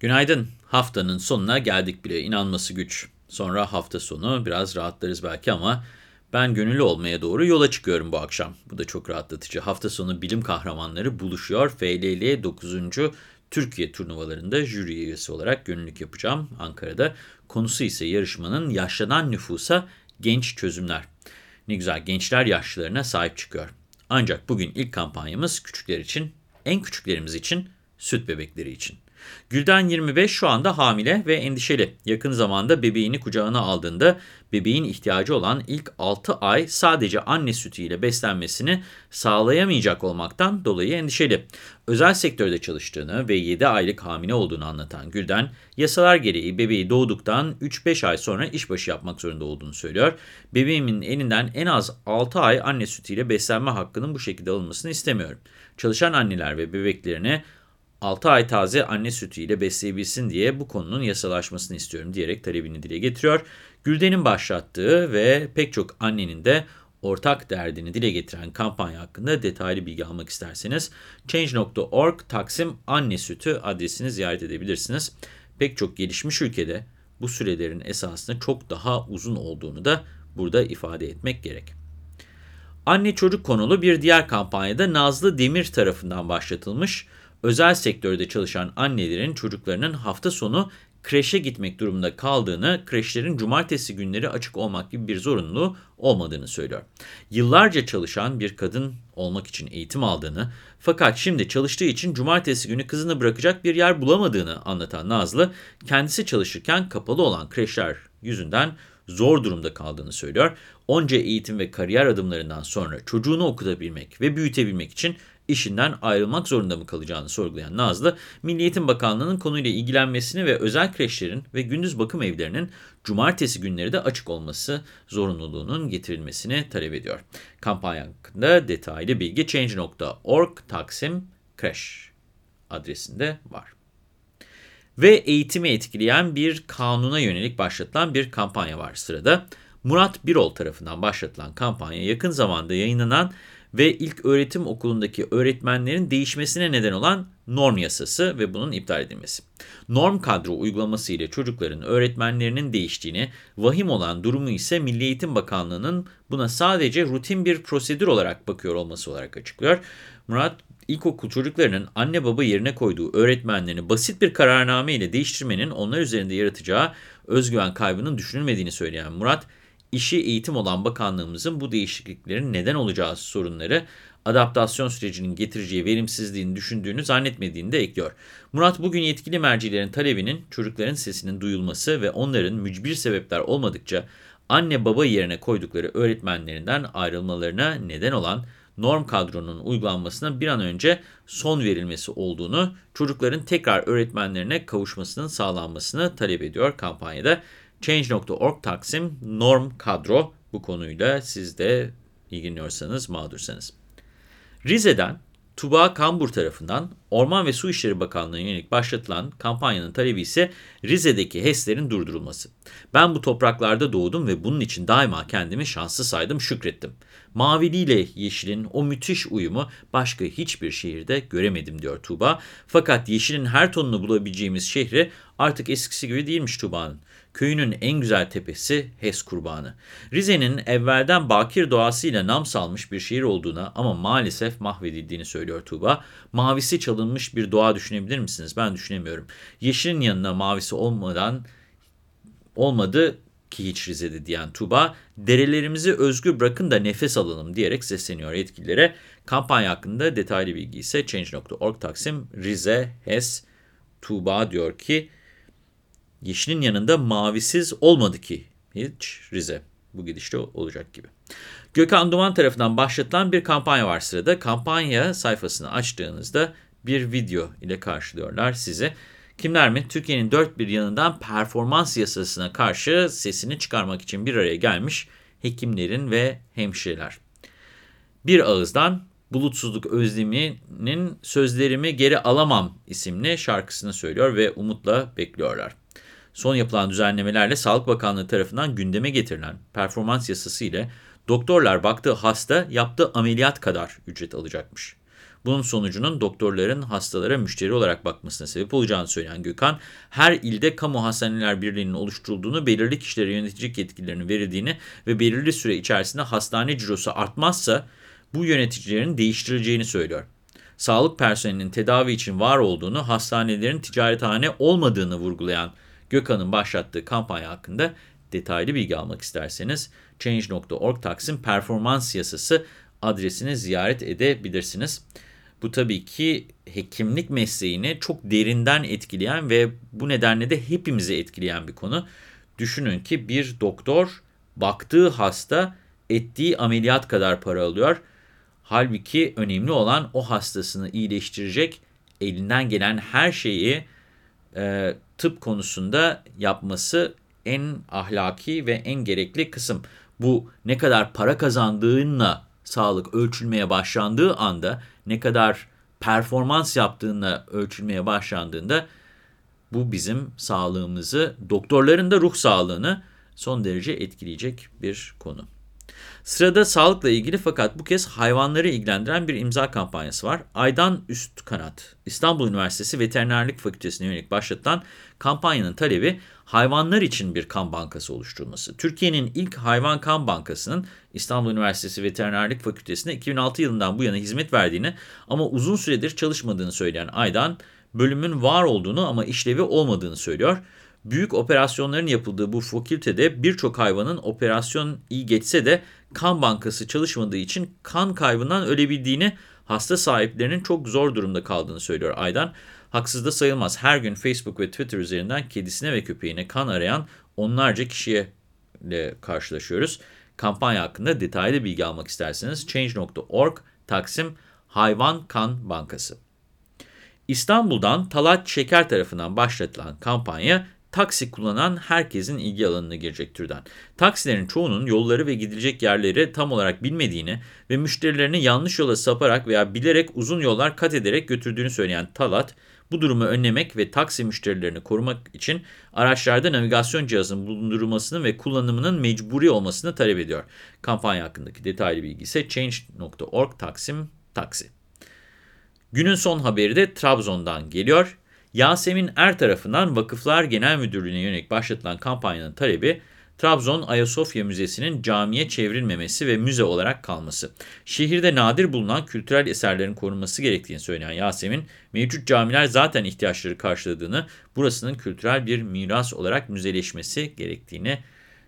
Günaydın. Haftanın sonuna geldik bile. İnanması güç. Sonra hafta sonu biraz rahatlarız belki ama ben gönüllü olmaya doğru yola çıkıyorum bu akşam. Bu da çok rahatlatıcı. Hafta sonu bilim kahramanları buluşuyor. FLL 9. Türkiye turnuvalarında jüri üyesi olarak gönüllülük yapacağım Ankara'da. Konusu ise yarışmanın yaşlanan nüfusa genç çözümler. Ne güzel gençler yaşlılarına sahip çıkıyor. Ancak bugün ilk kampanyamız küçükler için, en küçüklerimiz için, süt bebekleri için. Gülden 25 şu anda hamile ve endişeli. Yakın zamanda bebeğini kucağına aldığında bebeğin ihtiyacı olan ilk 6 ay sadece anne sütüyle beslenmesini sağlayamayacak olmaktan dolayı endişeli. Özel sektörde çalıştığını ve 7 aylık hamile olduğunu anlatan Gülden, yasalar gereği bebeği doğduktan 3-5 ay sonra işbaşı yapmak zorunda olduğunu söylüyor. Bebeğimin elinden en az 6 ay anne sütüyle beslenme hakkının bu şekilde alınmasını istemiyorum. Çalışan anneler ve bebeklerini 6 ay taze anne sütüyle besleyebilsin diye bu konunun yasalaşmasını istiyorum diyerek talebini dile getiriyor. Gülden'in başlattığı ve pek çok annenin de ortak derdini dile getiren kampanya hakkında detaylı bilgi almak isterseniz change.org Taksim Anne Sütü adresini ziyaret edebilirsiniz. Pek çok gelişmiş ülkede bu sürelerin esasında çok daha uzun olduğunu da burada ifade etmek gerek. Anne çocuk konulu bir diğer kampanyada Nazlı Demir tarafından başlatılmış özel sektörde çalışan annelerin çocuklarının hafta sonu kreşe gitmek durumunda kaldığını, kreşlerin cumartesi günleri açık olmak gibi bir zorunluluğu olmadığını söylüyor. Yıllarca çalışan bir kadın olmak için eğitim aldığını, fakat şimdi çalıştığı için cumartesi günü kızını bırakacak bir yer bulamadığını anlatan Nazlı, kendisi çalışırken kapalı olan kreşler yüzünden zor durumda kaldığını söylüyor. Onca eğitim ve kariyer adımlarından sonra çocuğunu okutabilmek ve büyütebilmek için işinden ayrılmak zorunda mı kalacağını sorgulayan Nazlı, Milli Eğitim Bakanlığı'nın konuyla ilgilenmesini ve özel kreşlerin ve gündüz bakım evlerinin cumartesi günleri de açık olması zorunluluğunun getirilmesini talep ediyor. Kampanya hakkında detaylı bilgi change.org Taksim Kreş adresinde var. Ve eğitimi etkileyen bir kanuna yönelik başlatılan bir kampanya var sırada. Murat Birol tarafından başlatılan kampanya yakın zamanda yayınlanan ve ilk öğretim okulundaki öğretmenlerin değişmesine neden olan norm yasası ve bunun iptal edilmesi. Norm kadro uygulaması ile çocukların öğretmenlerinin değiştiğini, vahim olan durumu ise Milli Eğitim Bakanlığı'nın buna sadece rutin bir prosedür olarak bakıyor olması olarak açıklıyor. Murat, ilkokul çocuklarının anne baba yerine koyduğu öğretmenlerini basit bir kararname ile değiştirmenin onlar üzerinde yaratacağı özgüven kaybının düşünülmediğini söyleyen Murat, işi eğitim olan bakanlığımızın bu değişikliklerin neden olacağı sorunları adaptasyon sürecinin getireceği verimsizliğini düşündüğünü zannetmediğini de ekliyor. Murat bugün yetkili mercilerin talebinin çocukların sesinin duyulması ve onların mücbir sebepler olmadıkça anne baba yerine koydukları öğretmenlerinden ayrılmalarına neden olan norm kadronun uygulanmasına bir an önce son verilmesi olduğunu, çocukların tekrar öğretmenlerine kavuşmasının sağlanmasını talep ediyor kampanyada. Change.org Taksim Norm Kadro bu konuyla siz de ilgileniyorsanız mağdursanız. Rize'den Tuba Kambur tarafından Orman ve Su İşleri Bakanlığı'na yönelik başlatılan kampanyanın talebi ise Rize'deki HES'lerin durdurulması. Ben bu topraklarda doğdum ve bunun için daima kendimi şanslı saydım, şükrettim. Maviliyle yeşilin o müthiş uyumu başka hiçbir şehirde göremedim diyor Tuba. Fakat yeşilin her tonunu bulabileceğimiz şehri artık eskisi gibi değilmiş Tuba'nın. Köyünün en güzel tepesi HES kurbanı. Rize'nin evvelden bakir doğasıyla nam salmış bir şehir olduğuna ama maalesef mahvedildiğini söylüyor Tuğba. Mavisi çalınmış bir doğa düşünebilir misiniz? Ben düşünemiyorum. Yeşilin yanına mavisi olmadan olmadı ki hiç Rize'de diyen Tuba, derelerimizi özgür bırakın da nefes alalım diyerek sesleniyor yetkililere. Kampanya hakkında detaylı bilgi ise Change.org Taksim Rize HES Tuğba diyor ki Yeşilin yanında mavisiz olmadı ki hiç Rize. Bu gidişte olacak gibi. Gökhan Duman tarafından başlatılan bir kampanya var sırada. Kampanya sayfasını açtığınızda bir video ile karşılıyorlar sizi. Kimler mi? Türkiye'nin dört bir yanından performans yasasına karşı sesini çıkarmak için bir araya gelmiş hekimlerin ve hemşireler. Bir ağızdan Bulutsuzluk Özlemi'nin Sözlerimi Geri Alamam isimli şarkısını söylüyor ve umutla bekliyorlar. Son yapılan düzenlemelerle Sağlık Bakanlığı tarafından gündeme getirilen performans yasası ile doktorlar baktığı hasta yaptığı ameliyat kadar ücret alacakmış. Bunun sonucunun doktorların hastalara müşteri olarak bakmasına sebep olacağını söyleyen Gökhan, her ilde kamu hastaneler birliğinin oluşturulduğunu, belirli kişilere yöneticilik yetkilerinin verildiğini ve belirli süre içerisinde hastane cirosu artmazsa bu yöneticilerin değiştirileceğini söylüyor. Sağlık personelinin tedavi için var olduğunu, hastanelerin ticarethane olmadığını vurgulayan Gökhan'ın başlattığı kampanya hakkında detaylı bilgi almak isterseniz Change.org Taksim Performans Yasası adresini ziyaret edebilirsiniz. Bu tabii ki hekimlik mesleğini çok derinden etkileyen ve bu nedenle de hepimizi etkileyen bir konu. Düşünün ki bir doktor baktığı hasta ettiği ameliyat kadar para alıyor. Halbuki önemli olan o hastasını iyileştirecek elinden gelen her şeyi e, tıp konusunda yapması en ahlaki ve en gerekli kısım. Bu ne kadar para kazandığınla sağlık ölçülmeye başlandığı anda, ne kadar performans yaptığınla ölçülmeye başlandığında bu bizim sağlığımızı, doktorların da ruh sağlığını son derece etkileyecek bir konu. Sırada sağlıkla ilgili fakat bu kez hayvanları ilgilendiren bir imza kampanyası var. Aydan Üst Kanat, İstanbul Üniversitesi Veterinerlik Fakültesi'ne yönelik başlatılan kampanyanın talebi hayvanlar için bir kan bankası oluşturulması. Türkiye'nin ilk hayvan kan bankasının İstanbul Üniversitesi Veterinerlik Fakültesi'ne 2006 yılından bu yana hizmet verdiğini ama uzun süredir çalışmadığını söyleyen Aydan, bölümün var olduğunu ama işlevi olmadığını söylüyor. Büyük operasyonların yapıldığı bu fakültede birçok hayvanın operasyon iyi geçse de kan bankası çalışmadığı için kan kaybından ölebildiğini, hasta sahiplerinin çok zor durumda kaldığını söylüyor Aydan. Haksız da sayılmaz. Her gün Facebook ve Twitter üzerinden kedisine ve köpeğine kan arayan onlarca kişiye karşılaşıyoruz. Kampanya hakkında detaylı bilgi almak isterseniz Change.org Taksim Hayvan Kan Bankası. İstanbul'dan Talat Şeker tarafından başlatılan kampanya taksi kullanan herkesin ilgi alanına girecek türden. Taksilerin çoğunun yolları ve gidilecek yerleri tam olarak bilmediğini ve müşterilerini yanlış yola saparak veya bilerek uzun yollar kat ederek götürdüğünü söyleyen Talat, bu durumu önlemek ve taksi müşterilerini korumak için araçlarda navigasyon cihazının bulundurulmasını ve kullanımının mecburi olmasını talep ediyor. Kampanya hakkındaki detaylı bilgi ise change.org taksim taksi. Günün son haberi de Trabzon'dan geliyor. Yasemin Er tarafından Vakıflar Genel Müdürlüğü'ne yönelik başlatılan kampanyanın talebi, Trabzon Ayasofya Müzesi'nin camiye çevrilmemesi ve müze olarak kalması. Şehirde nadir bulunan kültürel eserlerin korunması gerektiğini söyleyen Yasemin, mevcut camiler zaten ihtiyaçları karşıladığını, burasının kültürel bir miras olarak müzeleşmesi gerektiğini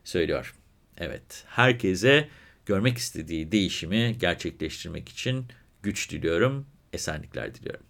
söylüyor. Evet, herkese görmek istediği değişimi gerçekleştirmek için güç diliyorum, esenlikler diliyorum.